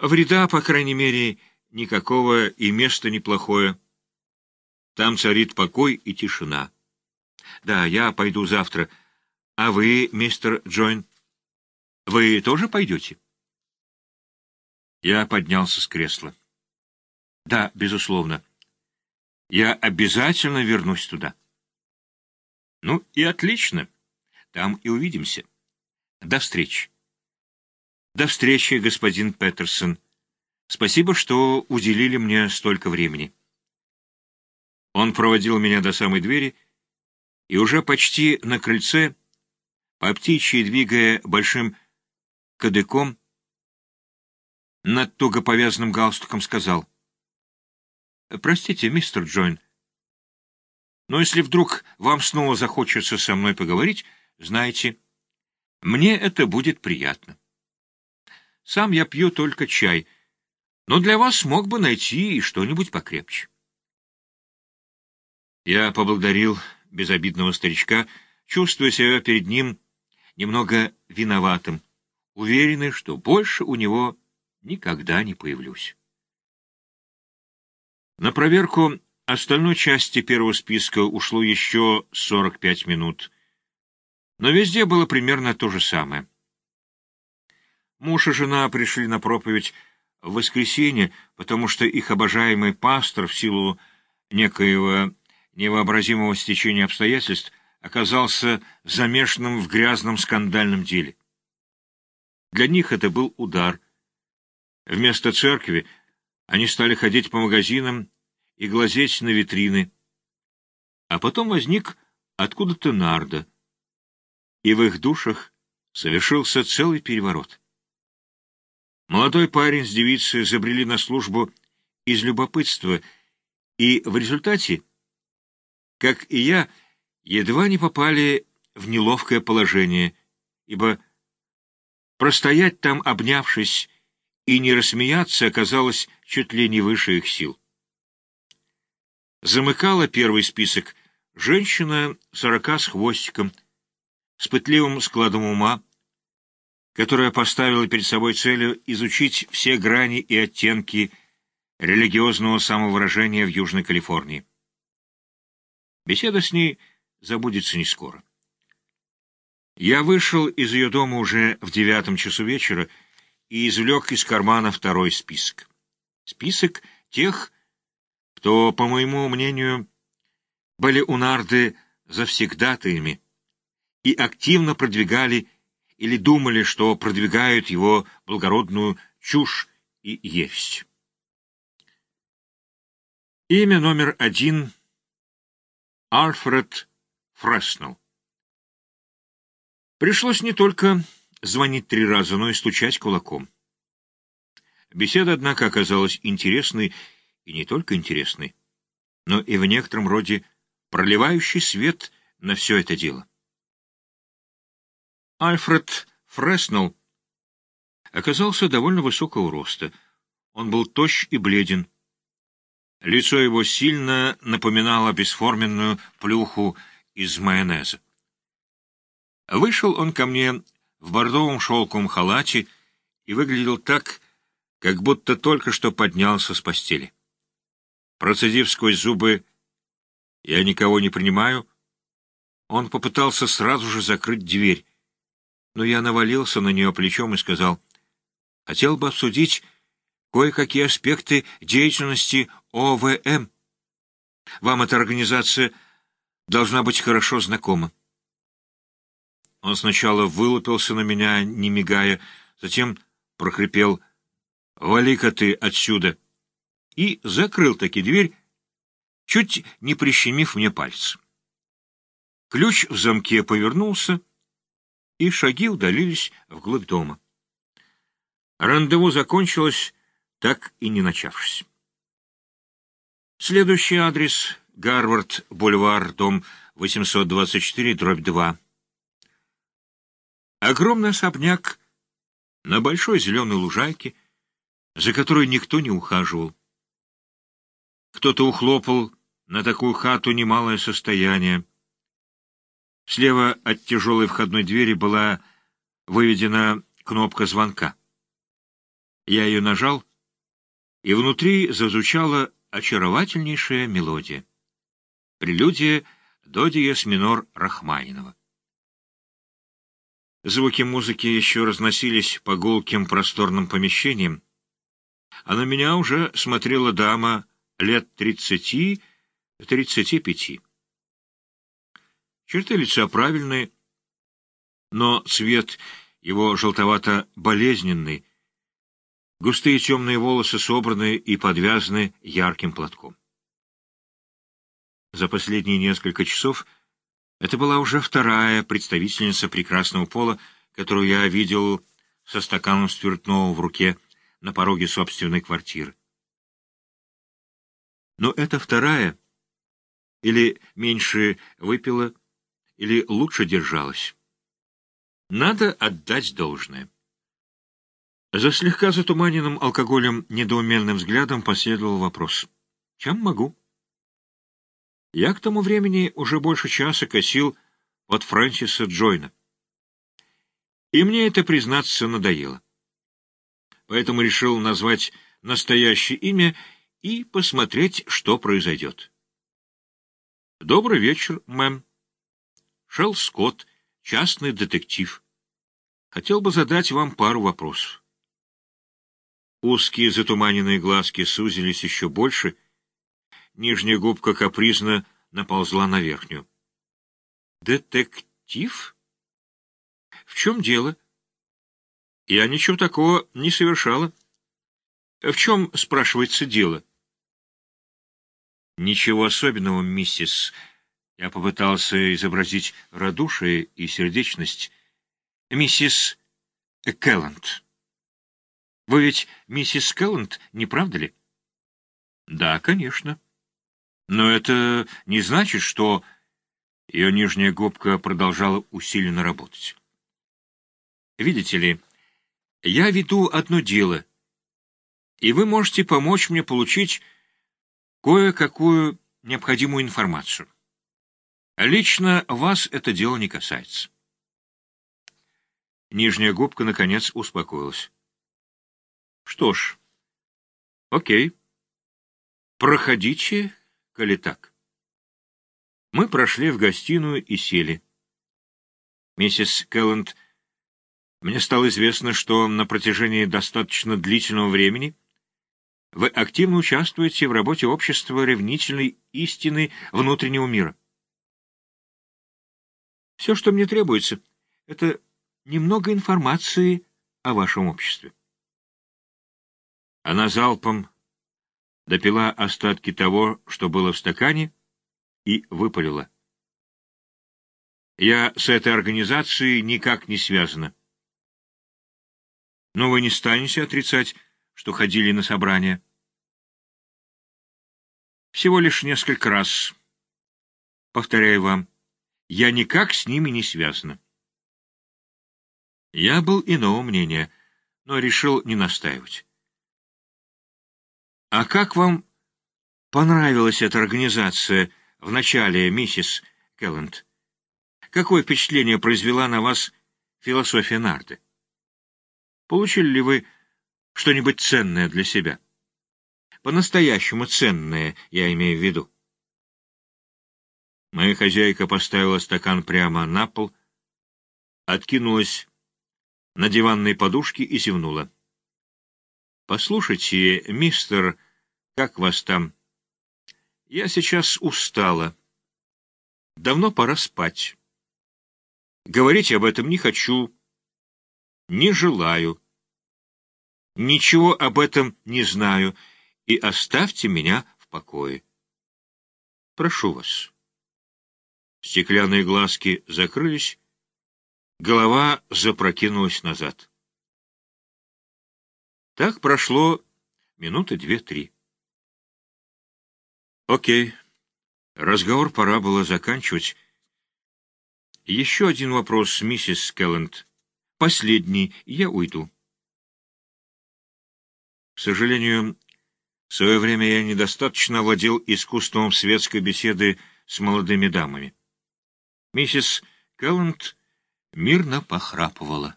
Вреда, по крайней мере, никакого и место неплохое. Там царит покой и тишина. Да, я пойду завтра. А вы, мистер Джойн, вы тоже пойдете? Я поднялся с кресла. Да, безусловно. Я обязательно вернусь туда. Ну и отлично. Там и увидимся. До встречи. До встречи, господин Петерсон. Спасибо, что уделили мне столько времени. Он проводил меня до самой двери и уже почти на крыльце, по птичьи двигая большим кадыком, над туго повязанным галстуком сказал. «Простите, мистер Джойн, но если вдруг вам снова захочется со мной поговорить, знаете, мне это будет приятно. Сам я пью только чай, но для вас мог бы найти и что-нибудь покрепче». Я поблагодарил безобидного старичка, чувствуя себя перед ним немного виноватым, уверенный, что больше у него никогда не появлюсь. На проверку остальной части первого списка ушло еще 45 минут, но везде было примерно то же самое. Муж и жена пришли на проповедь в воскресенье, потому что их обожаемый пастор в силу некоего невообразимого стечения обстоятельств оказался замешанным в грязном скандальном деле. Для них это был удар. Вместо церкви они стали ходить по магазинам и глазеть на витрины. А потом возник откуда-то нарда, и в их душах совершился целый переворот. Молодой парень с девицей забрели на службу из любопытства, и в результате как и я, едва не попали в неловкое положение, ибо простоять там, обнявшись, и не рассмеяться оказалось чуть ли не выше их сил. Замыкала первый список женщина сорока с хвостиком, с пытливым складом ума, которая поставила перед собой целью изучить все грани и оттенки религиозного самовыражения в Южной Калифорнии. Беседа с ней забудется не скоро. Я вышел из ее дома уже в девятом часу вечера и извлек из кармана второй список. Список тех, кто, по моему мнению, были у Нарды завсегдатаями и активно продвигали или думали, что продвигают его благородную чушь и ересь. Имя номер один — Альфред Фреснелл. Пришлось не только звонить три раза, но и стучать кулаком. Беседа, однако, оказалась интересной, и не только интересной, но и в некотором роде проливающий свет на все это дело. Альфред Фреснелл оказался довольно высокого роста. Он был тощ и бледен, Лицо его сильно напоминало бесформенную плюху из майонеза. Вышел он ко мне в бордовом шелковом халате и выглядел так, как будто только что поднялся с постели. Процедив сквозь зубы «Я никого не принимаю», он попытался сразу же закрыть дверь, но я навалился на нее плечом и сказал, «Хотел бы обсудить кое-какие аспекты деятельности ОВМ. Вам эта организация должна быть хорошо знакома. Он сначала вылупился на меня, не мигая, затем прохрипел «Вали-ка ты отсюда!» и закрыл таки дверь, чуть не прищемив мне пальцы. Ключ в замке повернулся, и шаги удалились вглубь дома. Рандеву закончилось, так и не начавшись. Следующий адрес — Гарвард, бульвар, дом 824, дробь 2. Огромный особняк на большой зеленой лужайке, за которой никто не ухаживал. Кто-то ухлопал на такую хату немалое состояние. Слева от тяжелой входной двери была выведена кнопка звонка. Я ее нажал, и внутри зазвучала очаровательнейшая мелодия. Прелюдия до диез минор Рахманинова. Звуки музыки еще разносились по гулким просторным помещениям, а на меня уже смотрела дама лет тридцати-тридцати пяти. Черты лица правильные, но цвет его желтовато-болезненный, густые темные волосы собраны и подвязаны ярким платком. За последние несколько часов это была уже вторая представительница прекрасного пола, которую я видел со стаканом спиртного в руке на пороге собственной квартиры. Но это вторая или меньше выпила, или лучше держалась. Надо отдать должное. За слегка затуманенным алкоголем недоуменным взглядом последовал вопрос. Чем могу? Я к тому времени уже больше часа косил от Фрэнсиса Джойна. И мне это, признаться, надоело. Поэтому решил назвать настоящее имя и посмотреть, что произойдет. Добрый вечер, мэм. Шелл Скотт, частный детектив. Хотел бы задать вам пару вопросов. Узкие затуманенные глазки сузились еще больше — Нижняя губка капризно наползла на верхнюю. «Детектив? В чем дело? Я ничего такого не совершала. В чем, спрашивается, дело?» «Ничего особенного, миссис...» Я попытался изобразить радушие и сердечность. «Миссис Келланд. Вы ведь миссис Келланд, не правда ли?» «Да, конечно». Но это не значит, что ее нижняя губка продолжала усиленно работать. Видите ли, я веду одно дело, и вы можете помочь мне получить кое-какую необходимую информацию. Лично вас это дело не касается. Нижняя губка, наконец, успокоилась. Что ж, окей. Проходите коли так. Мы прошли в гостиную и сели. Миссис Келланд, мне стало известно, что на протяжении достаточно длительного времени вы активно участвуете в работе общества ревнительной истины внутреннего мира. Все, что мне требуется, это немного информации о вашем обществе. Она залпом допила остатки того, что было в стакане, и выпалила. Я с этой организацией никак не связана. Но вы не станете отрицать, что ходили на собрания. Всего лишь несколько раз. Повторяю вам, я никак с ними не связана. Я был иного мнения, но решил не настаивать. «А как вам понравилась эта организация в начале, миссис Келленд? Какое впечатление произвела на вас философия Нарты? Получили ли вы что-нибудь ценное для себя? По-настоящему ценное, я имею в виду. Моя хозяйка поставила стакан прямо на пол, откинулась на диванной подушке и зевнула. «Послушайте, мистер, как вас там? Я сейчас устала. Давно пора спать. Говорить об этом не хочу, не желаю. Ничего об этом не знаю, и оставьте меня в покое. Прошу вас». Стеклянные глазки закрылись, голова запрокинулась назад. Так прошло минуты две-три. Окей. Разговор пора было заканчивать. Еще один вопрос, миссис Келленд. Последний, я уйду. К сожалению, в свое время я недостаточно владел искусством светской беседы с молодыми дамами. Миссис Келленд мирно похрапывала.